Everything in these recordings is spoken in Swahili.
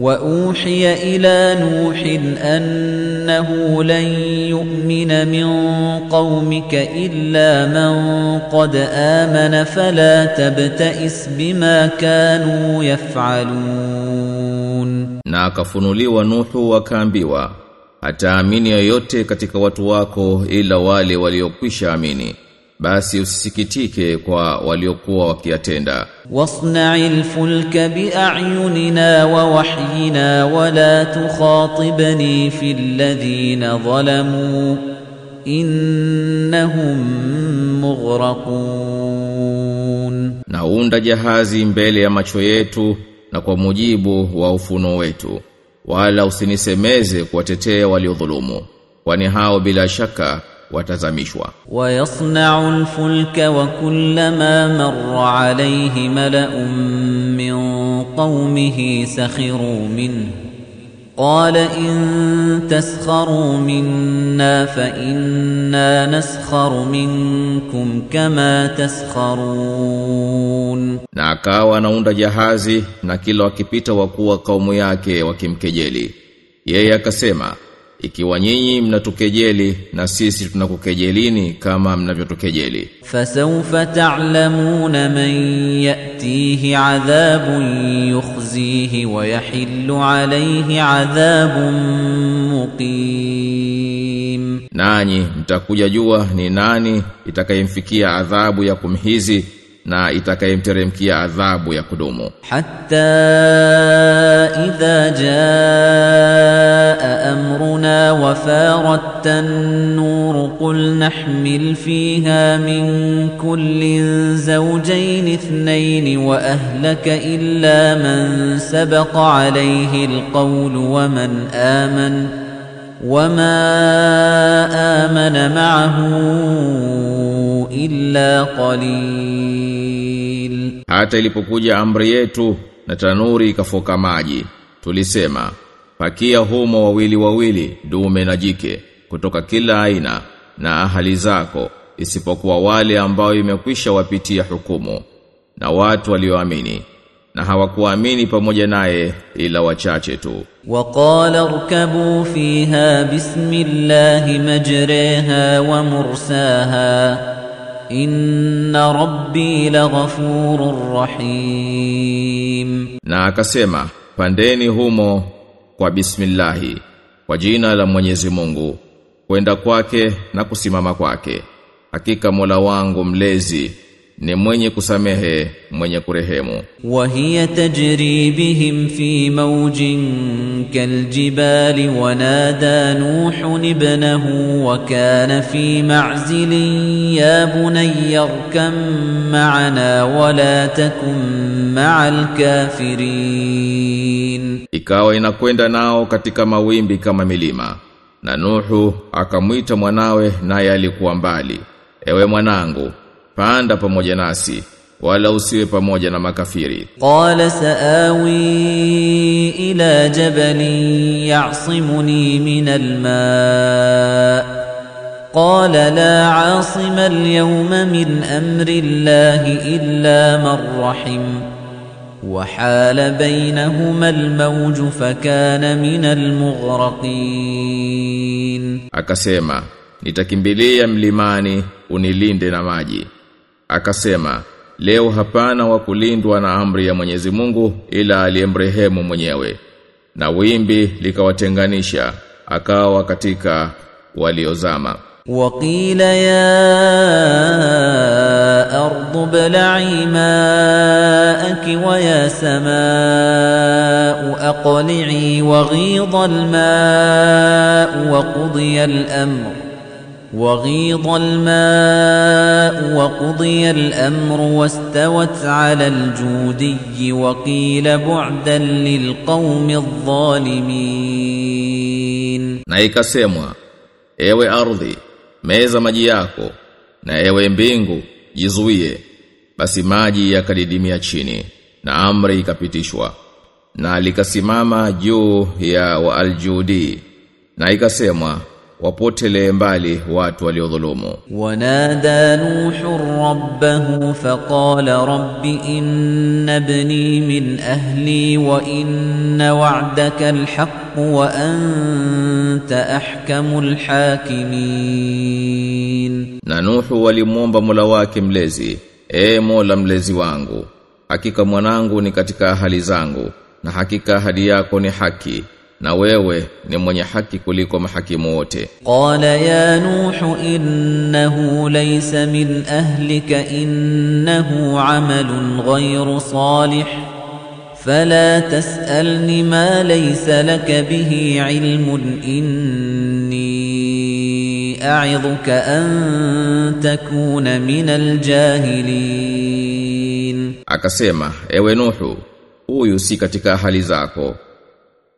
وأوحي إلى نوح أنه لن يؤمن من قومك إلا من قد آمن فلا تبتئس بما كانوا يفعلون. نا كفن لي ناكفنوليو نوح وكامبيو أتأمين يوتي katika watu wako إلا والي وليوكوش أميني basi usisikitike kwa waliokuwa wakiyatenda. Wasna'il fulka bi'ayunina wa wahyina wa la tukhatibni fil ladhina zalamu innahum mughraqun, naunda jahazi mbele ya macho yetu na kwa mujibu wa ufuno wetu, wala usinisemeze kuwatetea waliodhulumu, kwani hao bila shaka watazamishwa ويصنع الفلك وكلما مر عليه ملأ من قومه سخروا منه قال إن تسخروا منا فإنا نسخر منكم كما تسخرون na akawa anaunda jahazi na kila wakipita wakuwa kaumu yake wakimkejeli yeye akasema ikiwa nyinyi mnatukejeli na sisi tunakukejelini kama mnavyotukejeli. Fasawfa ta'lamuna man yatihi adhabun yukhzihi wa yahillu alayhi adhabun muqim. Nanyi mtakuja jua ni nani itakayemfikia adhabu ya kumhizi na itakayemteremkia adhabu ya kudumu hatta idha jaa amruna wa farat an-nur qul nahmil fiha min kullin zawjayn ithnayn wa ahlaka illa man sabaqa alayhi al-qawl wa man amana ma amana maahu illa qalil. Hata ilipokuja amri yetu na tanuri ikafoka maji tulisema pakia humo wawili wawili dume na jike kutoka kila aina na ahali zako isipokuwa wale ambao imekwisha wapitia hukumu na watu walioamini na hawakuamini pamoja naye ila wachache tu. Waqala rkabu fiha bismillahi majraha wa mursaha inna rabbi laghafurur rahim na akasema pandeni humo kwa bismillahi kwa jina la Mwenyezi Mungu kwenda kwake na kusimama kwake. Hakika Mola wangu mlezi ni mwenye kusamehe mwenye kurehemu. Wa hiya tajri bihim fi mawjin kaljibali wa nada nuh ibnahu wa kana fi mazili ya bunayya irkam ma'ana wa la takum ma'al kafirin. Ikawa inakwenda nao katika mawimbi kama milima na nuhu akamwita mwanawe naye alikuwa mbali. Ewe mwanangu panda pamoja nasi wala usiwe pamoja na makafiri قال سآوي إلى جبل يعصمني من الماء قال لا عاصم اليوم من أمر الله إلا من رحم وحال بينهما الموج فكان من المغرقين akasema nitakimbilia mlimani unilinde na maji akasema leo hapana wa kulindwa na amri ya Mwenyezi Mungu ila aliyemrehemu mwenyewe. Na wimbi likawatenganisha akawa katika waliozama. Waqila ya ardu bla'i ma'aki wa ya sama'u aqli'i wa ghidha al-ma'u wa qudhiya al-amru وغيض الماء وقضي الأمر واستوت على الجودي وقيل بعدا للقوم الظالمين na ikasemwa ewe ardhi meza maji yako na ewe mbingu jizuie basi maji yakadidimia chini na amri ikapitishwa na likasimama juu ya waaljudi na ikasemwa wapotelee mbali watu waliodhulumu. Wanada Nuhu rabbahu faqala rabbi inna ibni min ahli wa inna wa'daka alhaq wa anta ahkamul hakimin. Na Nuhu walimwomba Mola wake mlezi, e Mola mlezi wangu, hakika mwanangu ni katika ahali zangu na hakika ahadi yako ni haki na wewe ni mwenye haki kuliko mahakimu wote. Qala ya Nuhu innahu laysa min ahlika innahu amalun ghayru salih fala tasalni ma laysa laka bihi ilmun inni a'idhuka an takuna min aljahilin. Akasema ewe Nuhu, huyu si katika hali zako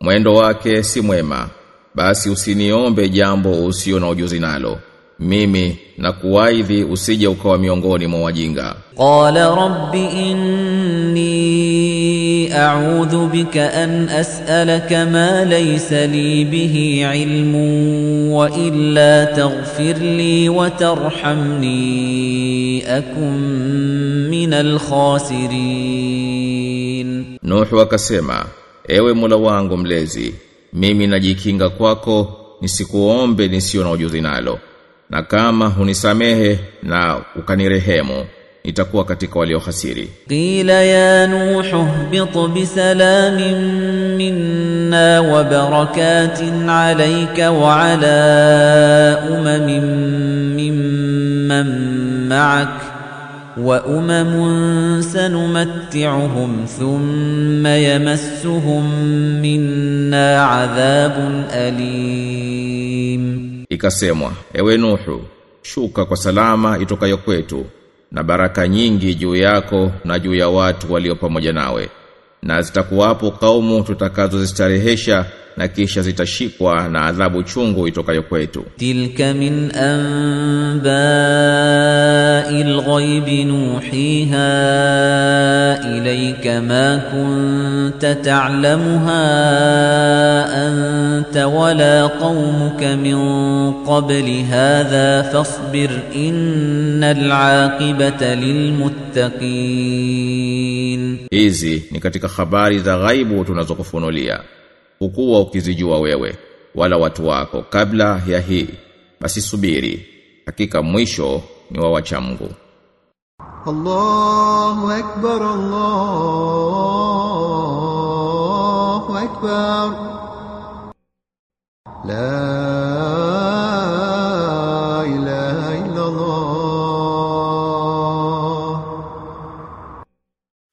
mwendo wake si mwema. Basi usiniombe jambo usio na ujuzi nalo. Mimi na kuwaidhi usije ukawa miongoni mwa wajinga. Qala rabbi inni a'udhu bika an as'alaka ma laysa li bihi ilmu wa illa taghfir li wa tarhamni akum min al khasirin. Nuhu akasema Ewe Mola wangu mlezi, mimi najikinga kwako nisikuombe nisio na ujuzi nalo. Na kama hunisamehe na ukanirehemu nitakuwa katika waliohasiri. Qila ya Nuhu ihbit bisalamin minna wa barakatin alayka wa ala umamin mimman ma'aka وأمم سنمتعهم ثم يمسهم منا عذاب أليم ikasemwa ewe Nuhu shuka kwa salama itokayo kwetu na baraka nyingi juu yako na juu ya watu walio pamoja nawe na zitakuwapo kaumu tutakazozistarehesha na kisha zitashikwa na adhabu chungu itokayo kwetu. Tilka min anba'il ghaibi nuhiha ilayka ma kunta ta'lamuha anta wala qaumuka min qabli hadha fasbir innal 'aqibata lilmuttaqin. Hizi ni katika habari za ghaibu tunazokufunulia hukuwa ukizijua wewe wala watu wako kabla ya hii. Basi subiri hakika mwisho ni wa wacha Mungu. Allahu akbar Allahu akbar. La ilaha illa Allah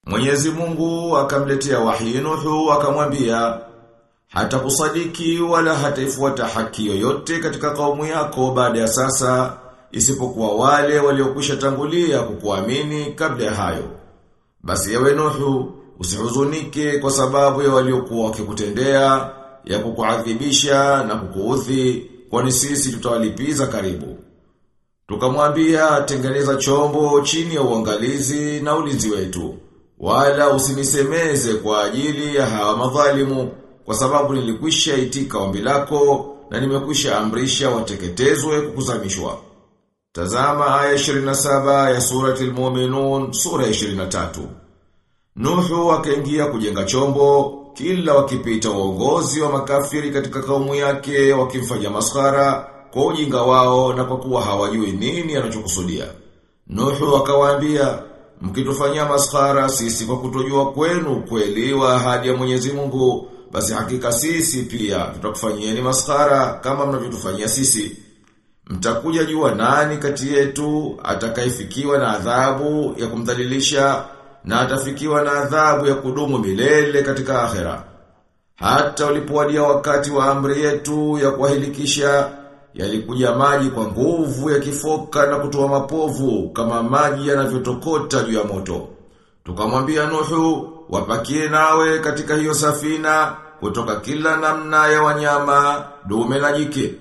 Mwenyezi Mungu akamletea wahi Nuhu akamwambia hata kusadiki wala hataifuata haki yoyote katika kaumu yako baada ya sasa isipokuwa wale waliokwisha tangulia kukuamini kabla ya hayo. Basi yawe Nuhu usihuzunike kwa sababu ya waliokuwa wakikutendea ya kukuadhibisha na kukuudhi kwani sisi tutawalipiza karibu. Tukamwambia tengeneza chombo chini ya uangalizi na ulinzi wetu. Wala usinisemeze kwa ajili ya hawa madhalimu kwa sababu nilikwisha itika ombi lako na nimekwisha amrisha wateketezwe kukuzamishwa. Tazama aya 27 ya surati al-Mu'minun sura ya 23. Nuhu akaingia kujenga chombo kila wakipita uongozi wa makafiri katika kaumu yake wakimfanya maskhara kwa ujinga wao na kwa kuwa hawajui nini anachokusudia. Nuhu akawaambia mkitufanyia maskhara sisi kwa kutojua kwenu kweli wa ahadi ya Mwenyezi Mungu basi hakika sisi pia tutakufanyieni maskara kama mnavyotufanyia sisi. Mtakuja jua nani kati yetu atakayefikiwa na adhabu ya kumdhalilisha na atafikiwa na adhabu ya kudumu milele katika akhera. Hata ulipowadia wakati wa amri yetu ya kuwahilikisha yalikuja maji kwa nguvu yakifoka na kutoa mapovu kama maji yanavyotokota juu ya moto. Tukamwambia Nuhu, wapakie nawe katika hiyo safina kutoka kila namna ya wanyama, dume na jike.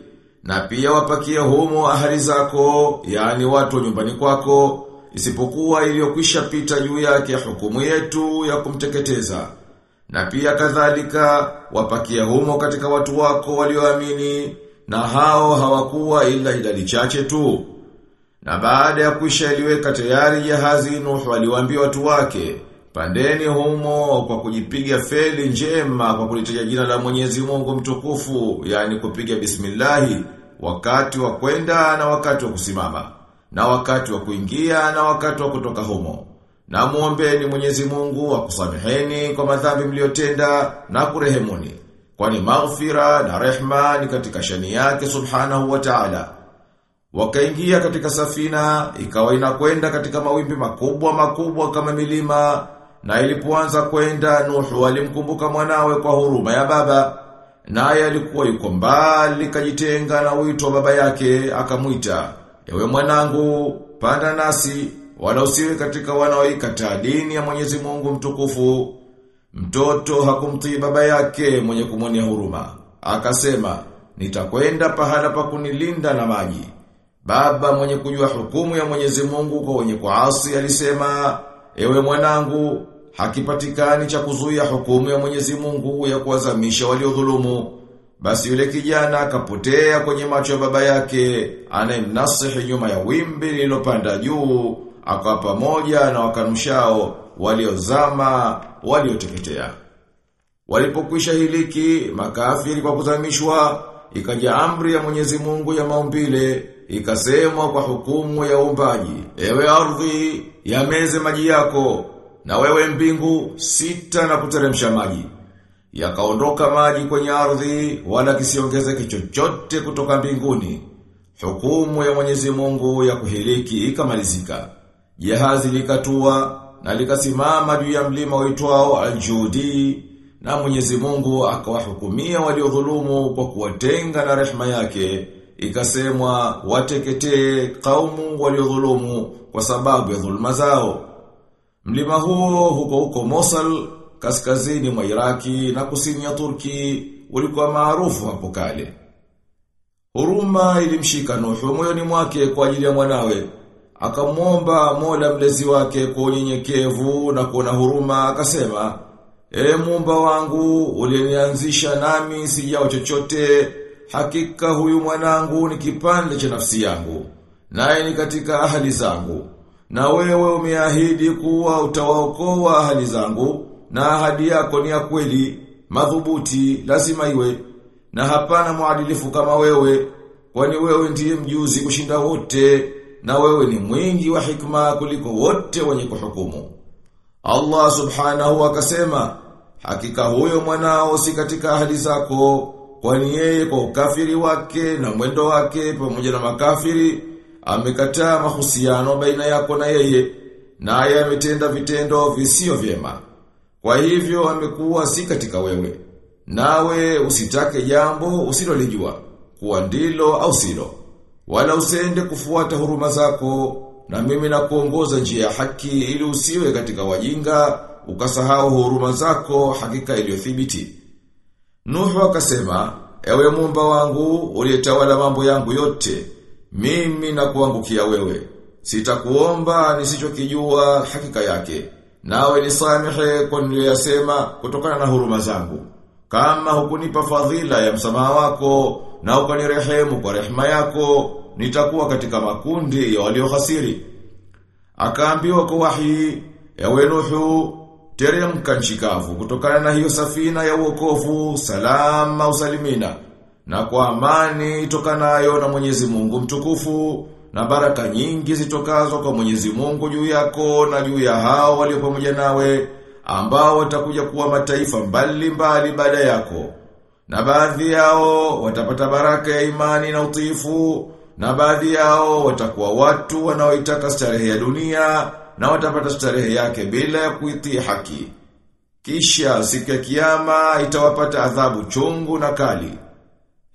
Na pia wapakie humo ahari zako, yani watu wa nyumbani kwako, isipokuwa iliyokwisha pita juu yake hukumu yetu ya kumteketeza. Na pia kadhalika wapakie humo katika watu wako walioamini na hao hawakuwa ila idadi chache tu. Na baada ya kwisha iliweka tayari jahazi Nuhu aliwaambia watu wake, pandeni humo kwa kujipiga feli njema kwa kulitaja jina la Mwenyezi Mungu mtukufu, yani kupiga bismillahi wakati wa kwenda na wakati wa kusimama, na wakati wa kuingia na wakati wa kutoka humo. Na muombeni Mwenyezi Mungu akusameheni kwa madhambi mliyotenda na kurehemuni. Kwani maghfira na rehma ni katika shani yake subhanahu wa ta'ala. Wakaingia katika safina, ikawa inakwenda katika mawimbi makubwa makubwa kama milima, na ilipoanza kwenda Nuhu alimkumbuka mwanawe kwa huruma ya baba, naye alikuwa yuko mbali kajitenga na wito wa baba yake, akamwita, "Ewe mwanangu, panda nasi, wala usiwe katika wanaoikataa dini ya Mwenyezi Mungu mtukufu." Mtoto hakumtii baba yake mwenye kumwonea huruma. Akasema, "Nitakwenda pahala pa kunilinda na maji." Baba mwenye kujua hukumu ya Mwenyezi Mungu kwa wenye kuasi alisema, "Ewe mwanangu, hakipatikani cha kuzuia hukumu ya Mwenyezi Mungu ya kuwazamisha waliodhulumu." Basi yule kijana akapotea kwenye macho ya baba yake, anayemnasihi nyuma ya wimbi lililopanda juu, akawa pamoja na wakanushao waliozama, walioteketea. Walipokwisha hiliki makafiri kwa kuzamishwa, ikaja amri ya Mwenyezi Mungu ya maumbile, ikasemwa kwa hukumu ya umbaji, ewe ardhi, yameze maji yako, na wewe mbingu, sita na kuteremsha maji. Yakaondoka maji kwenye ardhi, wala kisiongezeke chochote kutoka mbinguni. Hukumu ya Mwenyezi Mungu ya kuhiliki ikamalizika. Jahazi likatua na likasimama juu ya mlima uitwao Aljudi na Mwenyezi Mungu akawahukumia waliodhulumu kwa kuwatenga na rehema yake ikasemwa wateketee kaumu waliodhulumu kwa sababu ya dhulma zao. Mlima huo huko huko Mosul kaskazini mwa Iraki na kusini ya Turki ulikuwa maarufu hapo kale. Huruma ilimshika Nuhu moyoni mwake kwa ajili ya mwanawe. Akamwomba Mola mlezi wake kwa unyenyekevu na kuona huruma akasema ee muumba wangu ulinianzisha nami sijao chochote hakika huyu mwanangu ni kipande cha nafsi yangu naye ni katika ahali zangu na wewe umeahidi kuwa utawaokoa ahali zangu na ahadi yako ni ya kweli madhubuti lazima iwe na hapana mwadilifu kama wewe kwani wewe ndiye mjuzi kushinda wote na wewe ni mwingi wa hikma kuliko wote wenye kuhukumu. Allah subhanahu akasema, hakika huyo mwanao si katika ahadi zako, kwani yeye kwa ukafiri wake na mwendo wake pamoja na makafiri, amekataa mahusiano baina yako na yeye, naye ametenda vitendo visio vyema. Kwa hivyo amekuwa si katika wewe. Nawe usitake jambo usilolijua, kuwa ndilo au silo wala usende kufuata huruma zako na mimi na kuongoza njia ya haki ili usiwe katika wajinga ukasahau huruma zako hakika iliyothibiti. Nuhu akasema, ewe mumba wangu uliyetawala mambo yangu yote, mimi na kuangukia wewe. Sitakuomba nisichokijua hakika yake. Nawe nisamehe kwa niliyoyasema kutokana na huruma zangu. Kama hukunipa fadhila ya msamaha wako na ukanirehemu kwa rehema yako, nitakuwa katika makundi ya waliohasiri. Akaambiwa kwa wahi, ewe Nuhu, teremka nchi kavu kutokana na hiyo safina ya uokovu, salama usalimina, na kwa amani itokanayo na Mwenyezi Mungu mtukufu, na baraka nyingi zitokazo kwa Mwenyezi Mungu juu yako na juu ya hao walio pamoja nawe, ambao watakuja kuwa mataifa mbalimbali mbali baada yako. Na baadhi yao watapata baraka ya imani na utiifu, na baadhi yao watakuwa watu wanaoitaka starehe ya dunia, na watapata starehe yake bila ya kuitii haki. Kisha siku ya kiyama itawapata adhabu chungu na kali.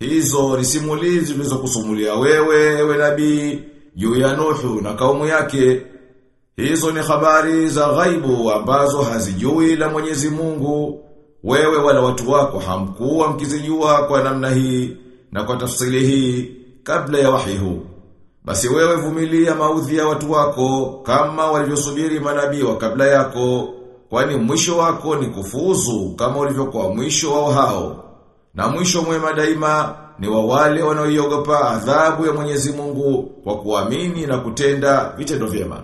Hizo ni simulizi tulizokusumulia wewe, ewe nabii, juu ya Nuhu na kaumu yake. Hizo ni habari za ghaibu ambazo hazijui la Mwenyezi Mungu. Wewe wala watu wako hamkuwa mkizijua kwa namna hii na kwa tafsiri hii kabla ya wahi huu. Basi wewe vumilia maudhi ya watu wako kama walivyosubiri manabii wa kabla yako, kwani mwisho wako ni kufuzu kama ulivyokuwa mwisho wao hao. Na mwisho mwema daima ni wa wale wanaoiogopa adhabu ya Mwenyezi Mungu kwa kuamini na kutenda vitendo vyema.